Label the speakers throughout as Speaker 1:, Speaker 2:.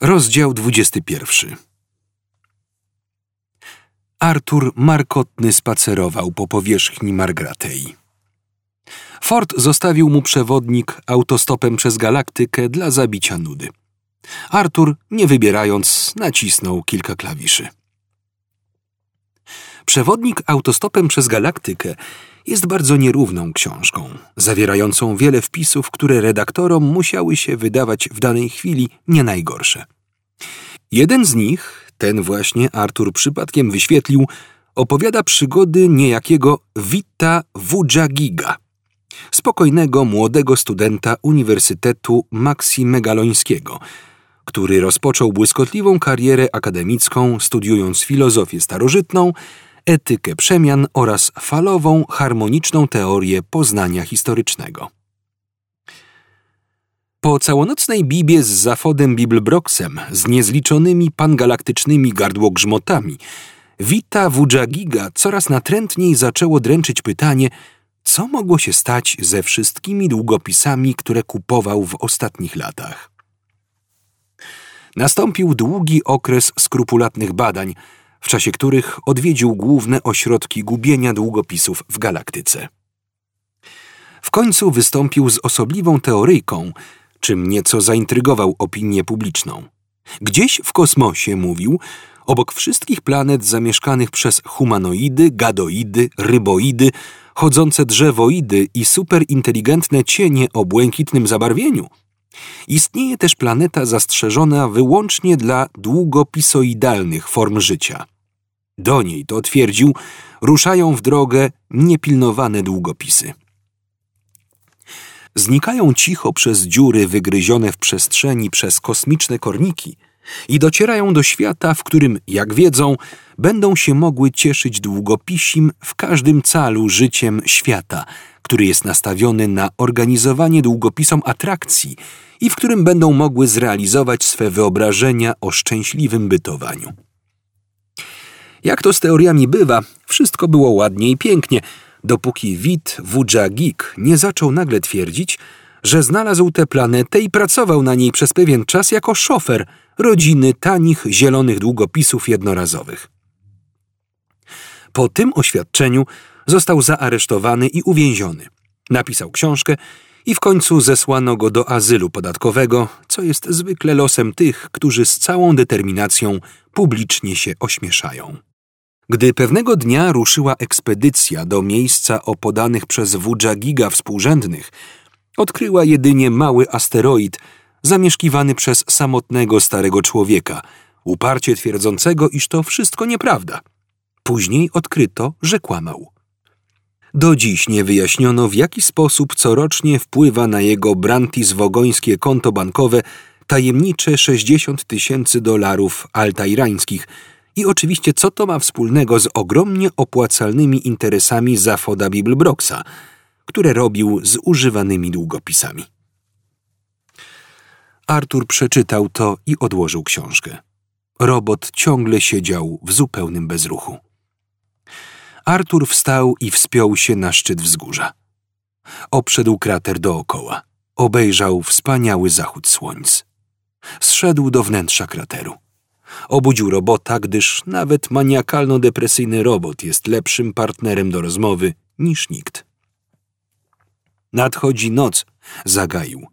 Speaker 1: Rozdział 21 Artur markotny spacerował po powierzchni Margratei. Ford zostawił mu przewodnik autostopem przez galaktykę dla zabicia nudy. Artur, nie wybierając, nacisnął kilka klawiszy. Przewodnik autostopem przez galaktykę jest bardzo nierówną książką, zawierającą wiele wpisów, które redaktorom musiały się wydawać w danej chwili nie najgorsze. Jeden z nich, ten właśnie Artur przypadkiem wyświetlił, opowiada przygody niejakiego Vita Wujagiga, spokojnego młodego studenta Uniwersytetu Maxi Megalońskiego, który rozpoczął błyskotliwą karierę akademicką studiując filozofię starożytną, etykę przemian oraz falową, harmoniczną teorię poznania historycznego. Po całonocnej bibie z Zafodem Bibelbroxem, z niezliczonymi pangalaktycznymi gardłogrzmotami, Wita Wujagiga coraz natrętniej zaczęło dręczyć pytanie, co mogło się stać ze wszystkimi długopisami, które kupował w ostatnich latach. Nastąpił długi okres skrupulatnych badań, w czasie których odwiedził główne ośrodki gubienia długopisów w galaktyce. W końcu wystąpił z osobliwą teoryjką, czym nieco zaintrygował opinię publiczną. Gdzieś w kosmosie, mówił, obok wszystkich planet zamieszkanych przez humanoidy, gadoidy, ryboidy, chodzące drzewoidy i superinteligentne cienie o błękitnym zabarwieniu, istnieje też planeta zastrzeżona wyłącznie dla długopisoidalnych form życia. Do niej, to twierdził, ruszają w drogę niepilnowane długopisy. Znikają cicho przez dziury wygryzione w przestrzeni przez kosmiczne korniki i docierają do świata, w którym, jak wiedzą, będą się mogły cieszyć długopisim w każdym calu życiem świata, który jest nastawiony na organizowanie długopisom atrakcji i w którym będą mogły zrealizować swe wyobrażenia o szczęśliwym bytowaniu. Jak to z teoriami bywa, wszystko było ładnie i pięknie, dopóki Wit Wujagik nie zaczął nagle twierdzić, że znalazł tę planetę i pracował na niej przez pewien czas jako szofer rodziny tanich zielonych długopisów jednorazowych. Po tym oświadczeniu został zaaresztowany i uwięziony. Napisał książkę i w końcu zesłano go do azylu podatkowego, co jest zwykle losem tych, którzy z całą determinacją publicznie się ośmieszają. Gdy pewnego dnia ruszyła ekspedycja do miejsca o podanych przez Giga współrzędnych, odkryła jedynie mały asteroid zamieszkiwany przez samotnego starego człowieka, uparcie twierdzącego, iż to wszystko nieprawda. Później odkryto, że kłamał. Do dziś nie wyjaśniono, w jaki sposób corocznie wpływa na jego brantiswogońskie konto bankowe tajemnicze 60 tysięcy dolarów altajrańskich – i oczywiście, co to ma wspólnego z ogromnie opłacalnymi interesami Zafoda Bibelbroxa, które robił z używanymi długopisami. Artur przeczytał to i odłożył książkę. Robot ciągle siedział w zupełnym bezruchu. Artur wstał i wspiął się na szczyt wzgórza. Obszedł krater dookoła. Obejrzał wspaniały zachód słońc. Zszedł do wnętrza krateru. Obudził robota, gdyż nawet maniakalno-depresyjny robot jest lepszym partnerem do rozmowy niż nikt. Nadchodzi noc, zagaił.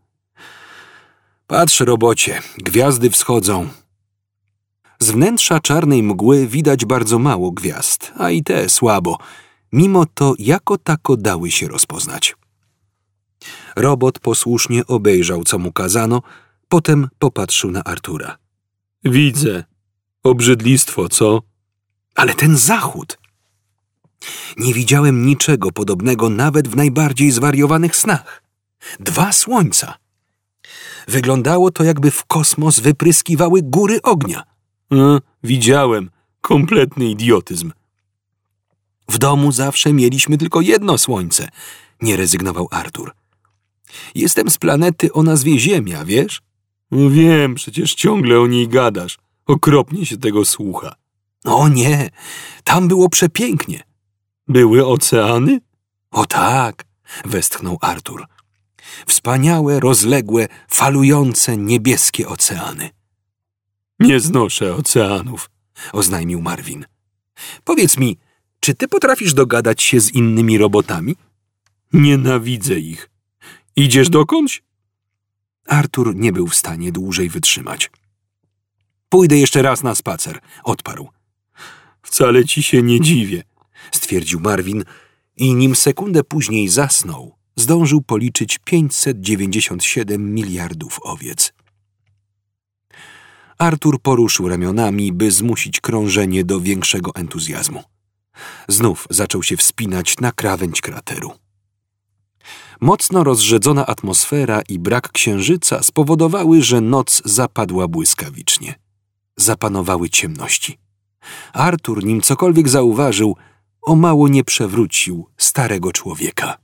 Speaker 1: Patrz, robocie, gwiazdy wschodzą. Z wnętrza czarnej mgły widać bardzo mało gwiazd, a i te słabo. Mimo to jako tako dały się rozpoznać. Robot posłusznie obejrzał, co mu kazano, potem popatrzył na Artura. Widzę. Obrzydlistwo, co? Ale ten zachód. Nie widziałem niczego podobnego nawet w najbardziej zwariowanych snach. Dwa słońca. Wyglądało to, jakby w kosmos wypryskiwały góry ognia. E, widziałem. Kompletny idiotyzm. W domu zawsze mieliśmy tylko jedno słońce, nie rezygnował Artur. Jestem z planety o nazwie Ziemia, wiesz? No wiem, przecież ciągle o niej gadasz. Okropnie się tego słucha. O nie, tam było przepięknie. Były oceany? O tak, westchnął Artur. Wspaniałe, rozległe, falujące niebieskie oceany. Nie znoszę oceanów, oznajmił Marvin. Powiedz mi, czy ty potrafisz dogadać się z innymi robotami? Nienawidzę ich. Idziesz dokądś? Artur nie był w stanie dłużej wytrzymać. Pójdę jeszcze raz na spacer, odparł. Wcale ci się nie dziwię, stwierdził Marvin i nim sekundę później zasnął, zdążył policzyć 597 miliardów owiec. Artur poruszył ramionami, by zmusić krążenie do większego entuzjazmu. Znów zaczął się wspinać na krawędź krateru. Mocno rozrzedzona atmosfera i brak księżyca spowodowały, że noc zapadła błyskawicznie. Zapanowały ciemności. Artur, nim cokolwiek zauważył, o mało nie przewrócił starego człowieka.